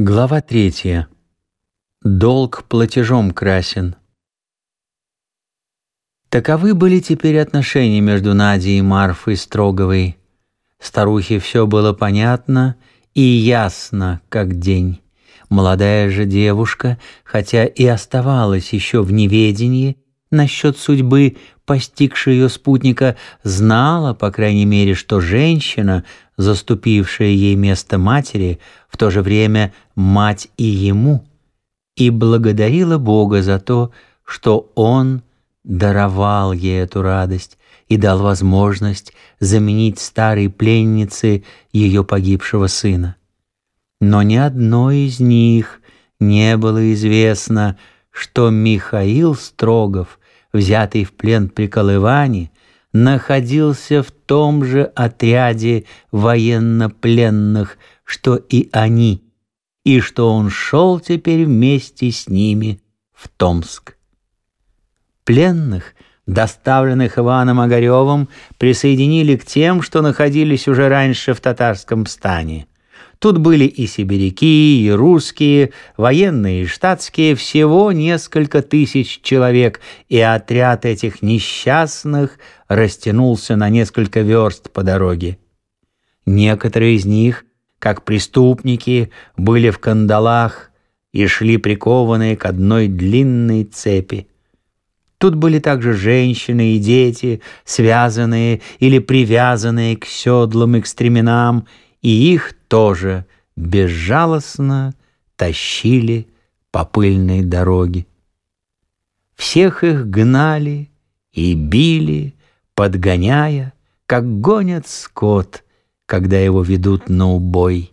Глава третья. Долг платежом красен. Таковы были теперь отношения между Надей и Марфой Строговой. Старухе все было понятно и ясно, как день. Молодая же девушка, хотя и оставалась еще в неведении насчет судьбы постигшей ее спутника, знала, по крайней мере, что женщина, заступившая ей место матери, в то же время мать и ему, и благодарила Бога за то, что Он даровал ей эту радость и дал возможность заменить старой пленнице ее погибшего сына. Но ни одной из них не было известно, что Михаил Строгов, взятый в плен при Колыване, находился в том же отряде военнопленных, что и они, и что он шел теперь вместе с ними в Томск. Пленных, доставленных Иваном Огаревым, присоединили к тем, что находились уже раньше в татарском стане. Тут были и сибиряки, и русские, военные и штатские, всего несколько тысяч человек, и отряд этих несчастных растянулся на несколько верст по дороге. Некоторые из них, как преступники, были в кандалах и шли прикованные к одной длинной цепи. Тут были также женщины и дети, связанные или привязанные к седлам и к стременам, и их тоже безжалостно тащили по пыльной дороге. Всех их гнали и били, подгоняя, как гонят скот, когда его ведут на убой.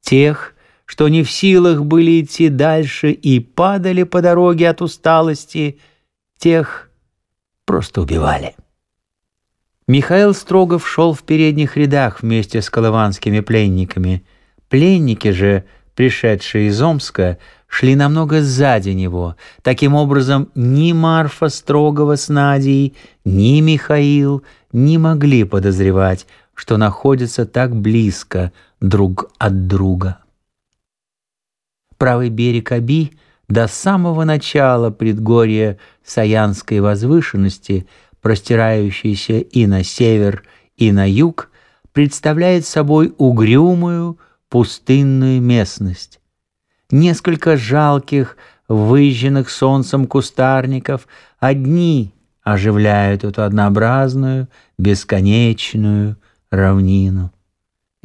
Тех, что не в силах были идти дальше и падали по дороге от усталости, тех просто убивали. Михаил Строгов шел в передних рядах вместе с колыванскими пленниками. Пленники же, пришедшие из Омска, шли намного сзади него. Таким образом, ни Марфа Строгова с Надей, ни Михаил не могли подозревать, что находятся так близко друг от друга. Правый берег Аби до самого начала предгорья Саянской возвышенности – простирающийся и на север, и на юг, представляет собой угрюмую пустынную местность. Несколько жалких, выжженных солнцем кустарников одни оживляют эту однообразную, бесконечную равнину.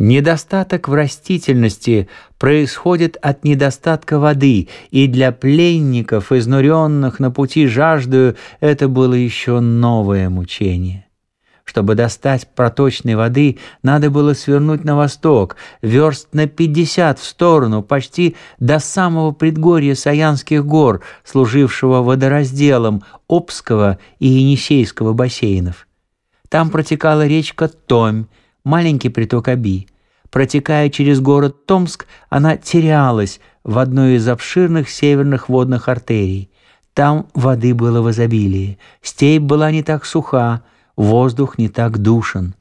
Недостаток в растительности происходит от недостатка воды, и для пленников, изнуренных на пути жаждою, это было еще новое мучение. Чтобы достать проточной воды, надо было свернуть на восток, верст на пятьдесят в сторону, почти до самого предгорья Саянских гор, служившего водоразделом Обского и Енисейского бассейнов. Там протекала речка Томь, маленький приток Аби. Протекая через город Томск, она терялась в одной из обширных северных водных артерий. Там воды было в изобилии, степь была не так суха, воздух не так душен.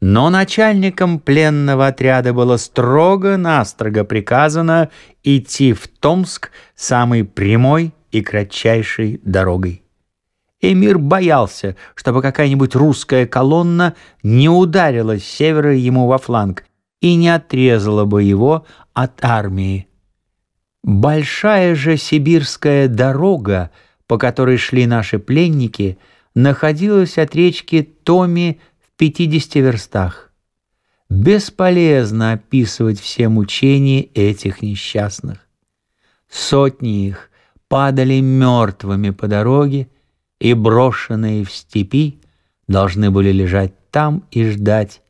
Но начальникам пленного отряда было строго-настрого приказано идти в Томск самой прямой и кратчайшей дорогой. Эмир боялся, чтобы какая-нибудь русская колонна не ударила с севера ему во фланг и не отрезала бы его от армии. Большая же сибирская дорога, по которой шли наши пленники, находилась от речки Томи в 50 верстах. Бесполезно описывать все мучения этих несчастных. Сотни их падали мертвыми по дороге, и брошенные в степи должны были лежать там и ждать,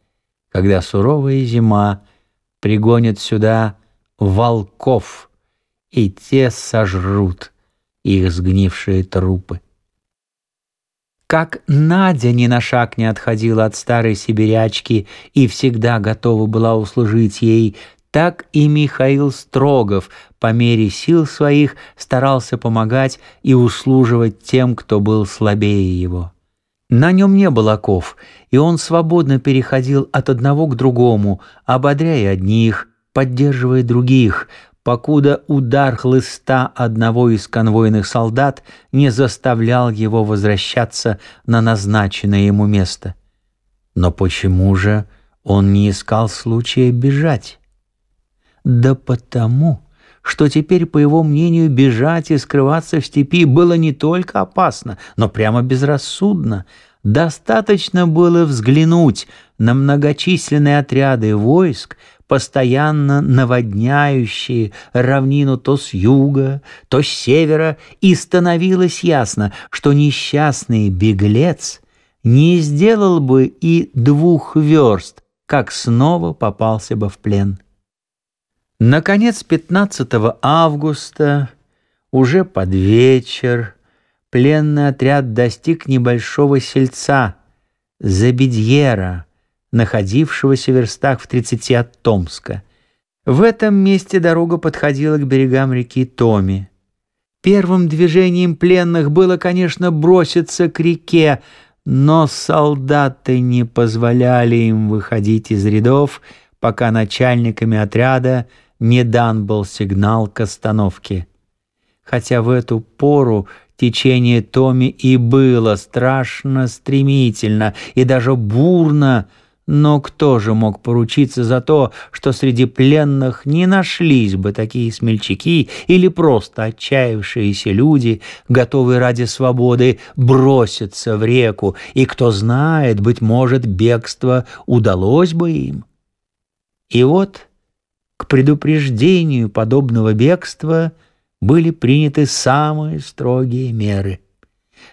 когда суровая зима пригонит сюда волков, и те сожрут их сгнившие трупы. Как Надя ни на шаг не отходила от старой сибирячки и всегда готова была услужить ей, так и Михаил Строгов по мере сил своих старался помогать и услуживать тем, кто был слабее его. На нем не было оков, и он свободно переходил от одного к другому, ободряя одних, поддерживая других, покуда удар хлыста одного из конвойных солдат не заставлял его возвращаться на назначенное ему место. Но почему же он не искал случая бежать? Да потому, что теперь, по его мнению, бежать и скрываться в степи было не только опасно, но прямо безрассудно. Достаточно было взглянуть на многочисленные отряды войск, постоянно наводняющие равнину то с юга, то с севера, и становилось ясно, что несчастный беглец не сделал бы и двух верст, как снова попался бы в плен. Наконец, 15 августа, уже под вечер, пленный отряд достиг небольшого сельца Забедьера, находившегося в верстах в 30 от Томска. В этом месте дорога подходила к берегам реки Томи. Первым движением пленных было, конечно, броситься к реке, но солдаты не позволяли им выходить из рядов, пока начальниками отряда не дан был сигнал к остановке. Хотя в эту пору течение Томи и было страшно стремительно и даже бурно, но кто же мог поручиться за то, что среди пленных не нашлись бы такие смельчаки или просто отчаявшиеся люди, готовые ради свободы броситься в реку, и кто знает, быть может, бегство удалось бы им? И вот к предупреждению подобного бегства были приняты самые строгие меры.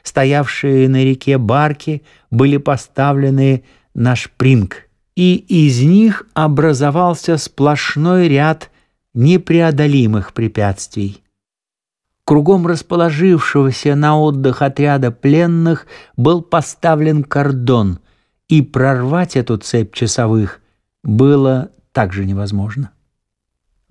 Стоявшие на реке барки были поставлены на шпринг, и из них образовался сплошной ряд непреодолимых препятствий. Кругом расположившегося на отдых отряда пленных был поставлен кордон, и прорвать эту цепь часовых было также невозможно.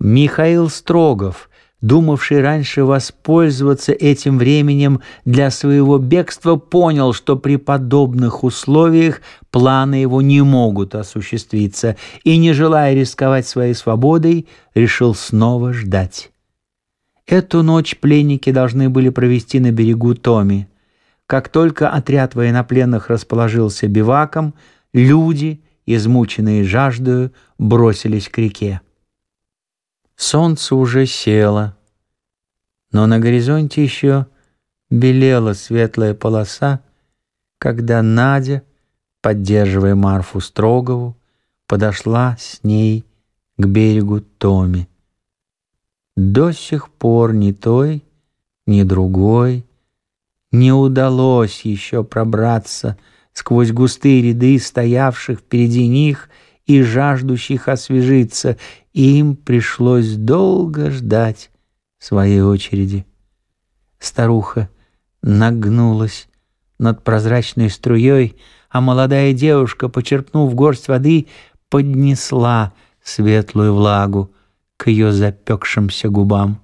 Михаил Строгов, думавший раньше воспользоваться этим временем для своего бегства, понял, что при подобных условиях планы его не могут осуществиться, и, не желая рисковать своей свободой, решил снова ждать. Эту ночь пленники должны были провести на берегу Томи. Как только отряд военнопленных расположился биваком, люди, измученные жаждою, бросились к реке. Солнце уже село, но на горизонте еще белела светлая полоса, когда Надя, поддерживая Марфу Строгову, подошла с ней к берегу Томи. До сих пор ни той, ни другой не удалось еще пробраться сквозь густые ряды стоявших впереди них и жаждущих освежиться, им пришлось долго ждать своей очереди. Старуха нагнулась над прозрачной струей, а молодая девушка, почерпнув горсть воды, поднесла светлую влагу к ее запекшимся губам.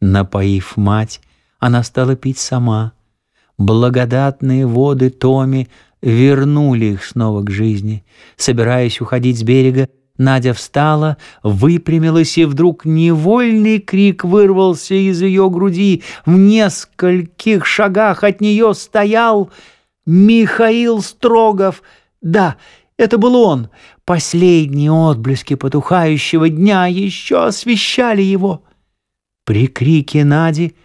Напоив мать, она стала пить сама. Благодатные воды Томи вернули их снова к жизни. Собираясь уходить с берега, Надя встала, выпрямилась, и вдруг невольный крик вырвался из ее груди. В нескольких шагах от нее стоял Михаил Строгов. Да, это был он. Последние отблески потухающего дня еще освещали его. При крике Нади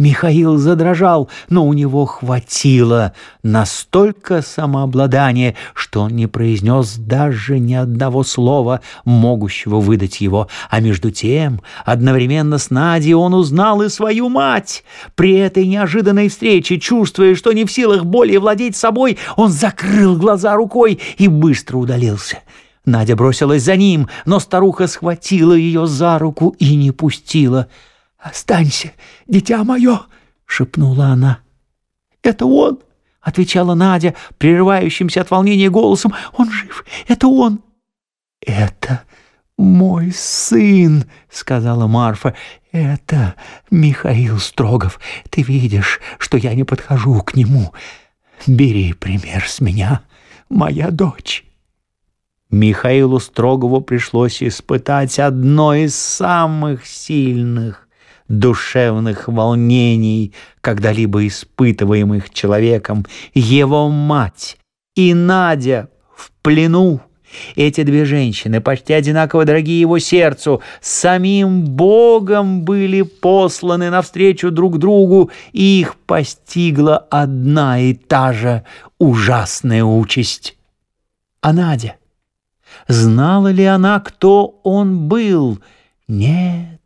Михаил задрожал, но у него хватило настолько самообладания, что он не произнес даже ни одного слова, могущего выдать его. А между тем, одновременно с Надей он узнал и свою мать. При этой неожиданной встрече, чувствуя, что не в силах более владеть собой, он закрыл глаза рукой и быстро удалился. Надя бросилась за ним, но старуха схватила ее за руку и не пустила — «Останься, дитя мое!» — шепнула она. «Это он!» — отвечала Надя, прерывающимся от волнения голосом. «Он жив! Это он!» «Это мой сын!» — сказала Марфа. «Это Михаил Строгов. Ты видишь, что я не подхожу к нему. Бери пример с меня, моя дочь». Михаилу Строгову пришлось испытать одно из самых сильных душевных волнений, когда-либо испытываемых человеком, его мать и Надя в плену. Эти две женщины, почти одинаково дорогие его сердцу, самим Богом были посланы навстречу друг другу, и их постигла одна и та же ужасная участь. А Надя? Знала ли она, кто он был? Нет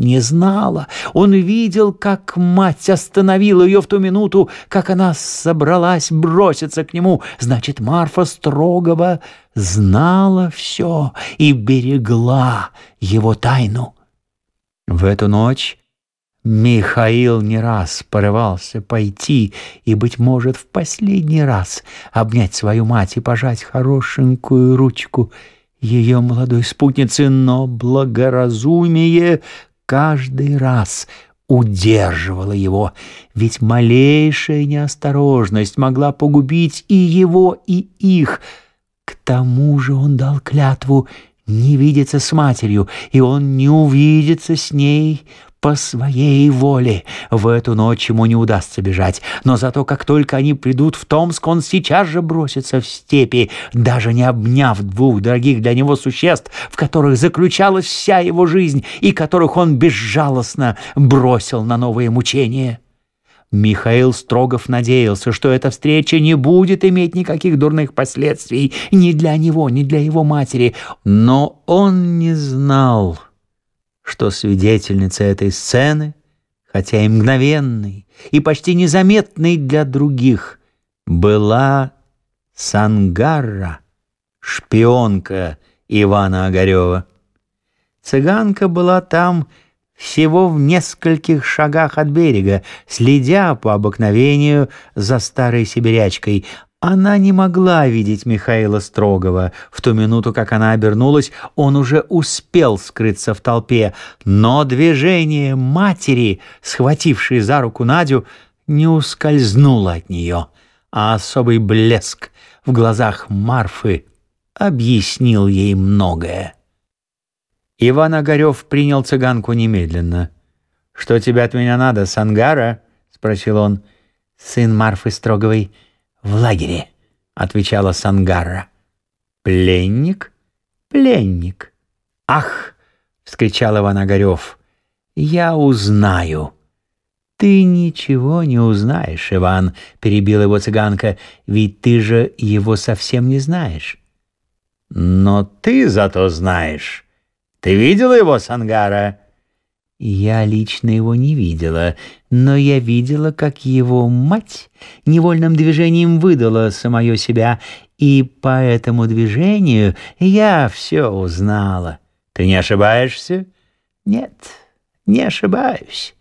не знала. Он видел, как мать остановила ее в ту минуту, как она собралась броситься к нему. Значит, Марфа Строгова знала все и берегла его тайну. В эту ночь Михаил не раз порывался пойти и, быть может, в последний раз обнять свою мать и пожать хорошенькую ручку ее молодой спутницы, но благоразумие каждый раз удерживала его, ведь малейшая неосторожность могла погубить и его, и их. К тому же он дал клятву не видеться с матерью, и он не увидится с ней по своей воле. В эту ночь ему не удастся бежать, но зато как только они придут в Томск, он сейчас же бросится в степи, даже не обняв двух дорогих для него существ, в которых заключалась вся его жизнь и которых он безжалостно бросил на новые мучения. Михаил Строгов надеялся, что эта встреча не будет иметь никаких дурных последствий ни для него, ни для его матери, но он не знал что свидетельница этой сцены, хотя и мгновенной, и почти незаметной для других, была Сангарра, шпионка Ивана Огарева. Цыганка была там всего в нескольких шагах от берега, следя по обыкновению за старой сибирячкой, она не могла видеть Михаила Строгова. В ту минуту, как она обернулась, он уже успел скрыться в толпе, но движение матери, схватившей за руку Надю, не ускользнуло от нее, а особый блеск в глазах Марфы объяснил ей многое. Иван Огарев принял цыганку немедленно. «Что тебе от меня надо, Сангара?» — спросил он. «Сын Марфы Строговой — в лагере», — отвечала Сангарра. «Пленник? Пленник. Ах!» — вскричал Иван Огарев. «Я узнаю». «Ты ничего не узнаешь, Иван», — перебила его цыганка, «ведь ты же его совсем не знаешь». «Но ты зато знаешь. Ты видела его, Сангара?» Я лично его не видела, но я видела, как его мать невольным движением выдала самое себя, и по этому движению я все узнала. Ты не ошибаешься? Нет, не ошибаюсь.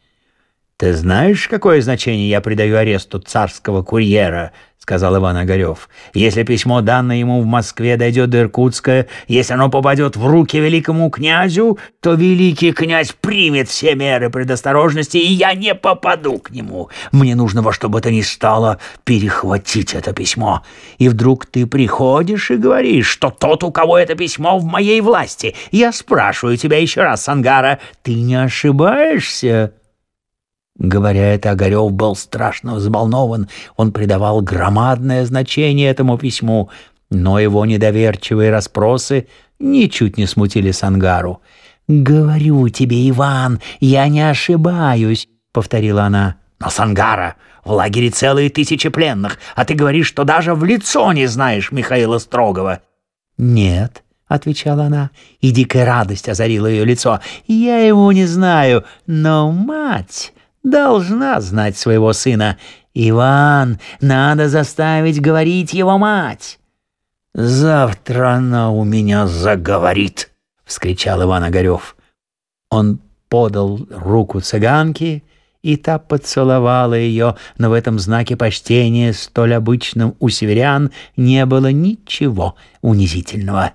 Ты знаешь, какое значение я придаю аресту царского курьера? Сказал Иван Огарев. «Если письмо, данное ему в Москве, дойдет до Иркутска, если оно попадет в руки великому князю, то великий князь примет все меры предосторожности, и я не попаду к нему. Мне нужно во что бы то ни стало перехватить это письмо. И вдруг ты приходишь и говоришь, что тот, у кого это письмо, в моей власти. Я спрашиваю тебя еще раз, Сангара, ты не ошибаешься?» Говоря это, Огарев был страшно взволнован. Он придавал громадное значение этому письму, но его недоверчивые расспросы ничуть не смутили Сангару. «Говорю тебе, Иван, я не ошибаюсь», — повторила она. «Но, Сангара, в лагере целые тысячи пленных, а ты говоришь, что даже в лицо не знаешь Михаила Строгова». «Нет», — отвечала она, и дикая радость озарила ее лицо. «Я его не знаю, но мать...» должна знать своего сына. Иван, надо заставить говорить его мать. «Завтра она у меня заговорит!» — вскричал Иван Огарев. Он подал руку цыганке, и та поцеловала ее, но в этом знаке почтения, столь обычном у северян, не было ничего унизительного.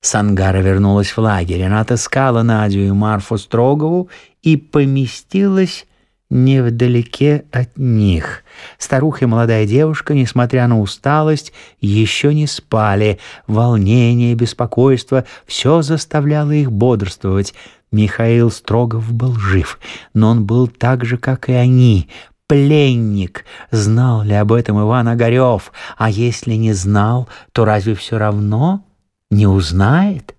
Сангара вернулась в лагерь. Она отыскала Надю и Марфу Строгову и поместилась невдалеке от них. Старуха и молодая девушка, несмотря на усталость, еще не спали. Волнение, беспокойство — все заставляло их бодрствовать. Михаил Строгов был жив, но он был так же, как и они, пленник. Знал ли об этом Иван Огарев? А если не знал, то разве все равно не узнает?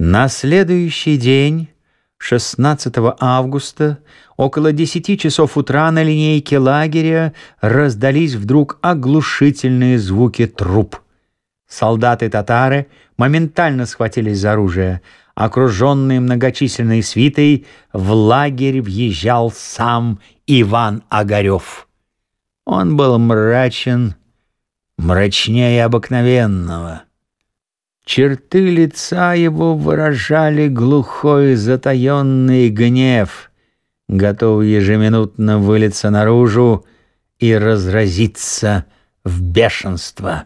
На следующий день 16 августа около 10 часов утра на линейке лагеря раздались вдруг оглушительные звуки труп. Солдаты-татары моментально схватились за оружие. Окруженный многочисленной свитой, в лагерь въезжал сам Иван Огарев. Он был мрачен, мрачнее обыкновенного. Черты лица его выражали глухой затаенный гнев, готовый ежеминутно вылиться наружу и разразиться в бешенство.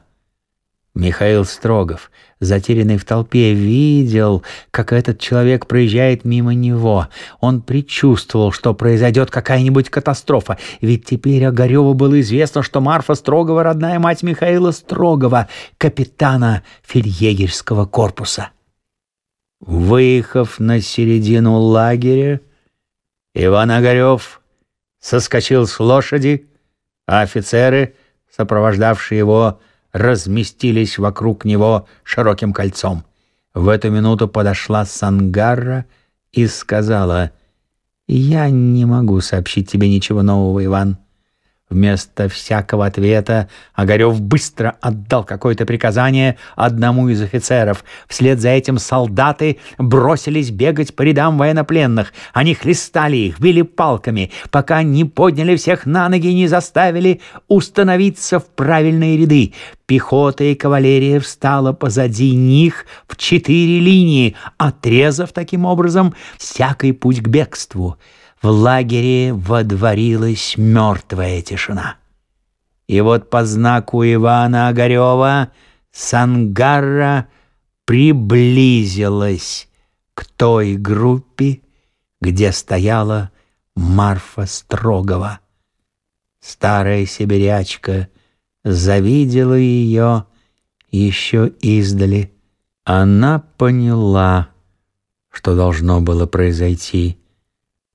Михаил Строгов, затерянный в толпе, видел, как этот человек проезжает мимо него. Он предчувствовал, что произойдет какая-нибудь катастрофа, ведь теперь Огареву было известно, что Марфа Строгова — родная мать Михаила Строгова, капитана фельдъегерского корпуса. Выехав на середину лагеря, Иван Огарев соскочил с лошади, а офицеры, сопровождавшие его, разместились вокруг него широким кольцом. В эту минуту подошла Сангарра и сказала, «Я не могу сообщить тебе ничего нового, Иван. Вместо всякого ответа Огарев быстро отдал какое-то приказание одному из офицеров. Вслед за этим солдаты бросились бегать по рядам военнопленных. Они хлестали их, били палками, пока не подняли всех на ноги и не заставили установиться в правильные ряды. Пехота и кавалерия встала позади них в четыре линии, отрезав таким образом всякий путь к бегству в лагере водворилась мертвая тишина. И вот по знаку Ивана Огарева Сангарра приблизилась к той группе, где стояла Марфа Строгова. Старая сибирячка завидела ее еще издали. Она поняла, что должно было произойти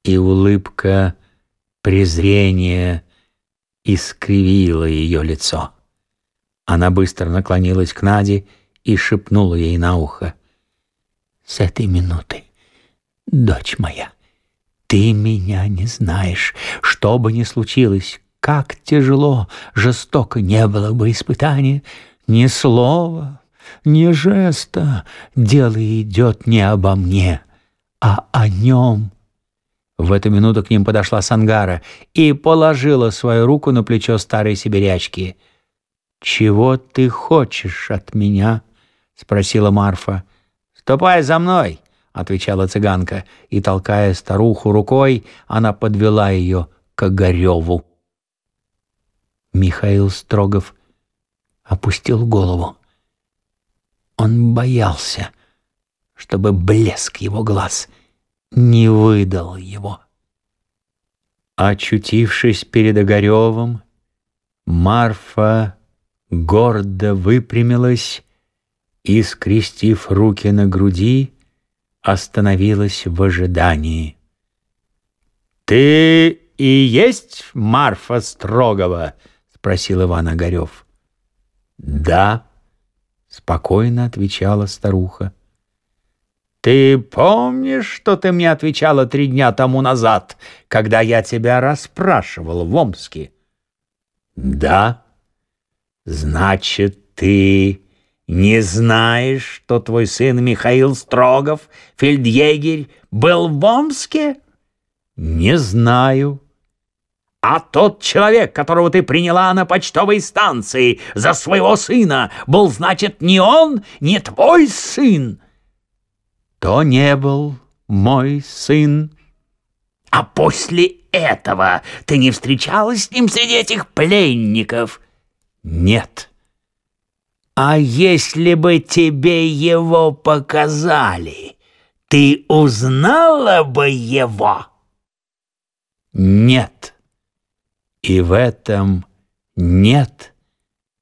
и улыбка презрения искривила ее лицо. Она быстро наклонилась к Наде и шепнула ей на ухо. «С этой минуты, дочь моя, ты меня не знаешь, что бы ни случилось, как тяжело, жестоко не было бы испытания, ни слова, ни жеста, дело идет не обо мне, а о нем в эту минуту к ним подошла Сангара и положила свою руку на плечо старой сибирячки. «Чего ты хочешь от меня?» — спросила Марфа. «Ступай за мной!» — отвечала цыганка, и, толкая старуху рукой, она подвела ее к Огареву. Михаил Строгов опустил голову. Он боялся, чтобы блеск его глаз — не выдал его. Очутившись перед Огаревым, Марфа гордо выпрямилась и, скрестив руки на груди, остановилась в ожидании. «Ты и есть Марфа Строгова?» — спросил Иван Огарев. «Да», — спокойно отвечала старуха. «Ты помнишь, что ты мне отвечала три дня тому назад, когда я тебя расспрашивал в Омске?» «Да». «Значит, ты не знаешь, что твой сын Михаил Строгов, фельдъегерь, был в Омске?» «Не знаю». «А тот человек, которого ты приняла на почтовой станции за своего сына, был, значит, не он, не твой сын?» То не был мой сын. А после этого ты не встречалась с ним среди этих пленников? Нет. А если бы тебе его показали, ты узнала бы его?» нет. И в этом «нет»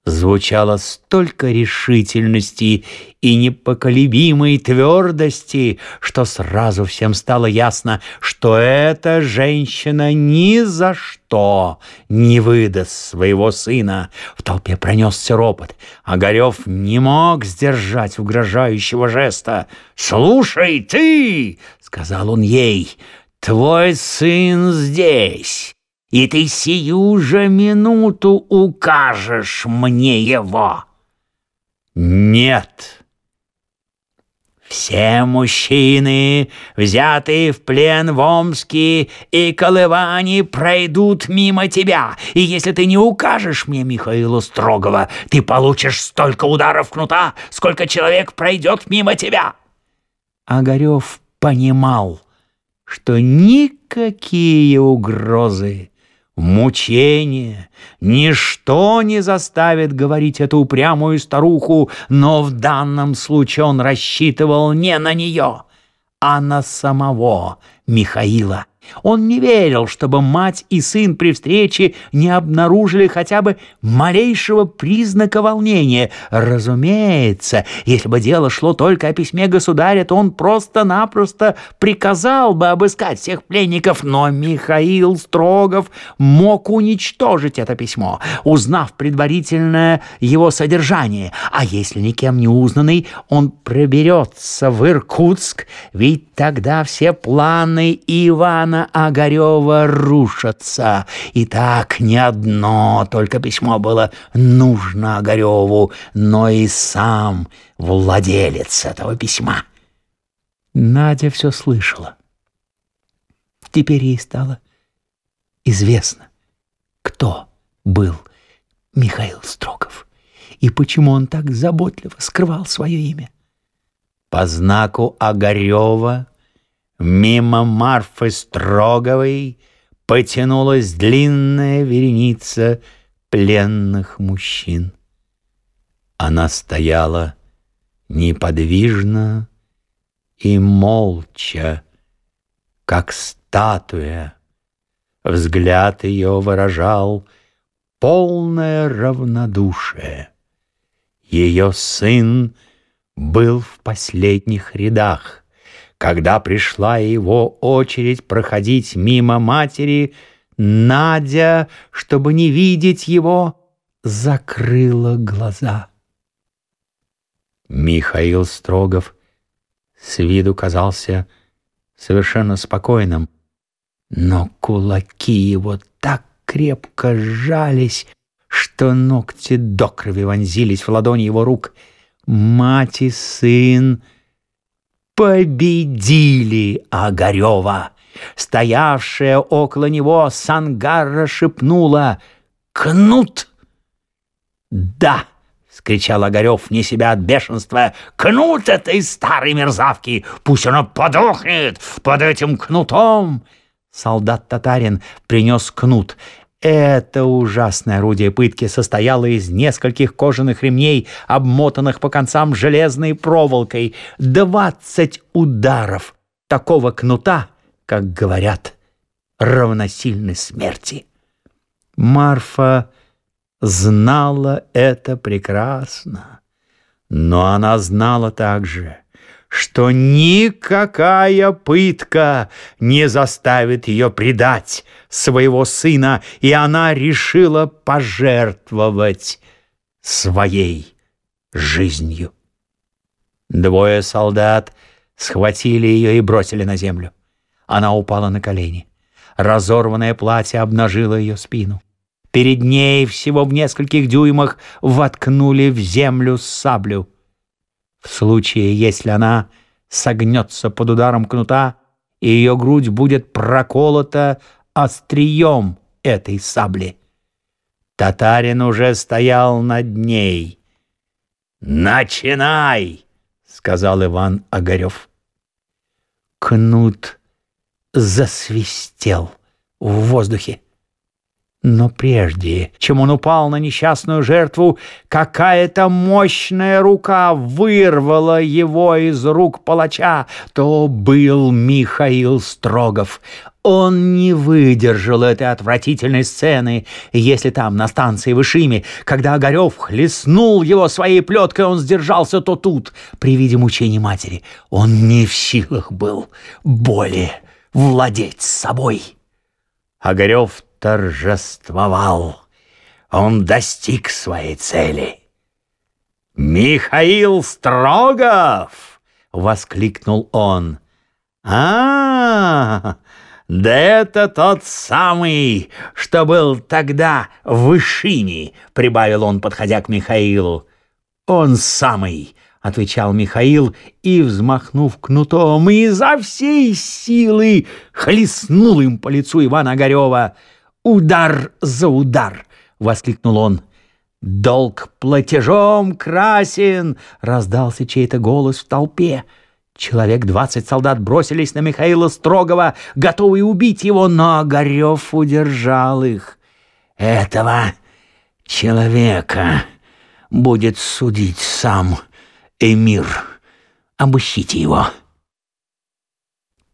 звучало столько решительности и непоколебимой твердости, что сразу всем стало ясно, что эта женщина ни за что не выдаст своего сына. В толпе пронесся ропот. Огарев не мог сдержать угрожающего жеста. «Слушай, ты!» — сказал он ей. «Твой сын здесь!» И ты сию же минуту укажешь мне его. Нет. Все мужчины, взятые в плен в Омске и Колыване, пройдут мимо тебя. И если ты не укажешь мне Михаила Строгова, ты получишь столько ударов кнута, сколько человек пройдет мимо тебя. Огарев понимал, что никакие угрозы Мучение, ничто не заставит говорить эту упрямую старуху, но в данном случае он рассчитывал не на нее, а на самого Михаила. Он не верил, чтобы мать и сын при встрече не обнаружили хотя бы малейшего признака волнения. Разумеется, если бы дело шло только о письме государя, то он просто-напросто приказал бы обыскать всех пленников, но Михаил Строгов мог уничтожить это письмо, узнав предварительное его содержание. А если никем не узнанный, он проберется в Иркутск, ведь тогда все планы Ивана Огарева рушатся. И так не одно только письмо было нужно Огареву, но и сам владелец этого письма. Надя все слышала. Теперь ей стало известно, кто был Михаил Строков и почему он так заботливо скрывал свое имя. По знаку Огарева Мимо Марфы Строговой потянулась длинная вереница пленных мужчин. Она стояла неподвижно и молча, как статуя. Взгляд ее выражал полное равнодушие. Ее сын был в последних рядах. Когда пришла его очередь проходить мимо матери, Надя, чтобы не видеть его, закрыла глаза. Михаил Строгов с виду казался совершенно спокойным, но кулаки его так крепко сжались, что ногти до крови вонзились в ладони его рук. Мать и сын победили Огарева. Стоявшая около него Сангарра шепнула «Кнут!» «Да!» — скричал Огарев вне себя от бешенства. «Кнут этой старой мерзавки! Пусть она подохнет под этим кнутом!» Солдат-татарин принес кнут. Это ужасное орудие пытки состояло из нескольких кожаных ремней, обмотанных по концам железной проволокой. Двадцать ударов такого кнута, как говорят, равносильны смерти. Марфа знала это прекрасно, но она знала также, что никакая пытка не заставит ее предать своего сына, и она решила пожертвовать своей жизнью. Двое солдат схватили ее и бросили на землю. Она упала на колени. Разорванное платье обнажило ее спину. Перед ней всего в нескольких дюймах воткнули в землю саблю. В случае, если она согнется под ударом кнута, и ее грудь будет проколота острием этой сабли. Татарин уже стоял над ней. «Начинай!» — сказал Иван Огарев. Кнут засвистел в воздухе. Но прежде, чем он упал на несчастную жертву, какая-то мощная рука вырвала его из рук палача. То был Михаил Строгов. Он не выдержал этой отвратительной сцены. Если там, на станции Вышими, когда Огарев хлестнул его своей плеткой, он сдержался, то тут, при виде мучений матери, он не в силах был более владеть собой. Огарев торжествовал. Он достиг своей цели. «Михаил Строгов!» — воскликнул он. а, -а, -а да это тот самый, что был тогда в Вышине!» — прибавил он, подходя к Михаилу. «Он самый!» — отвечал Михаил и, взмахнув кнутом, изо всей силы хлестнул им по лицу Ивана Огарева. «Удар за удар!» — воскликнул он. «Долг платежом красен!» — раздался чей-то голос в толпе. Человек двадцать солдат бросились на Михаила Строгова, готовые убить его, но Огарев удержал их. «Этого человека будет судить сам эмир. Обыщите его».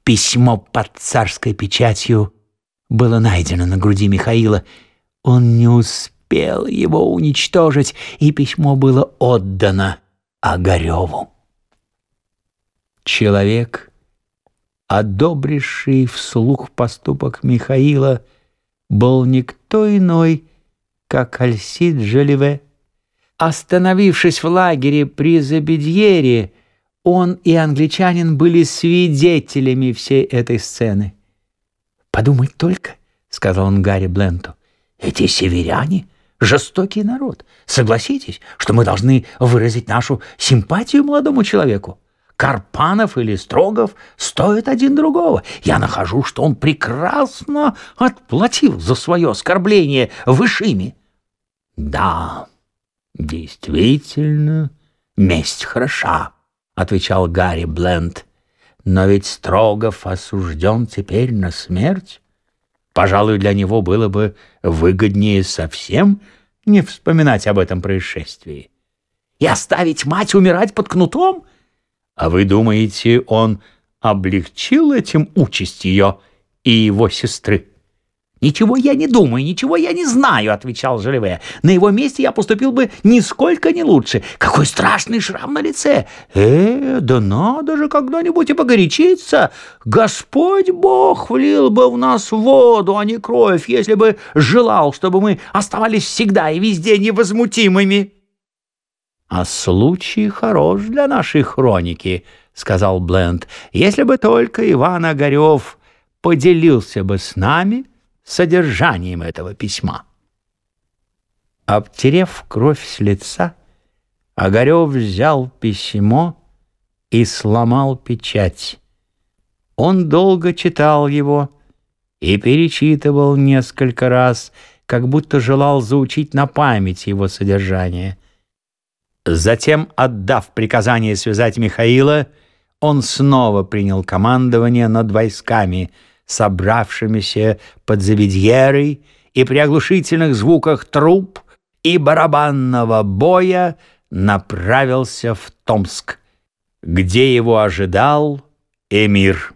Письмо под царской печатью было найдено на груди Михаила. Он не успел его уничтожить, и письмо было отдано Огареву. Человек, одобривший вслух поступок Михаила, был никто иной, как Альсид Желеве. Остановившись в лагере при Забедьере, он и англичанин были свидетелями всей этой сцены. «Подумай только», — сказал он Гарри Бленту, — «эти северяне — жестокий народ. Согласитесь, что мы должны выразить нашу симпатию молодому человеку. Карпанов или Строгов стоят один другого. Я нахожу, что он прекрасно отплатил за свое оскорбление высшими. Да, действительно, месть хороша, отвечал Гарри Бленд. Но ведь Строгов осужден теперь на смерть. Пожалуй, для него было бы выгоднее совсем не вспоминать об этом происшествии. И оставить мать умирать под кнутом? А вы думаете, он облегчил этим участь ее и его сестры? «Ничего я не думаю, ничего я не знаю», — отвечал Желеве. «На его месте я поступил бы нисколько не лучше. Какой страшный шрам на лице! Э, да надо же когда-нибудь и погорячиться! Господь Бог влил бы в нас воду, а не кровь, если бы желал, чтобы мы оставались всегда и везде невозмутимыми». «А случай хорош для нашей хроники», — сказал Бленд, «если бы только Иван Огарев поделился бы с нами содержанием этого письма». Обтерев кровь с лица, Огарев взял письмо и сломал печать. Он долго читал его и перечитывал несколько раз, как будто желал заучить на память его содержание — Затем, отдав приказание связать Михаила, он снова принял командование над войсками, собравшимися под Заведьерой, и при оглушительных звуках труп и барабанного боя направился в Томск, где его ожидал эмир.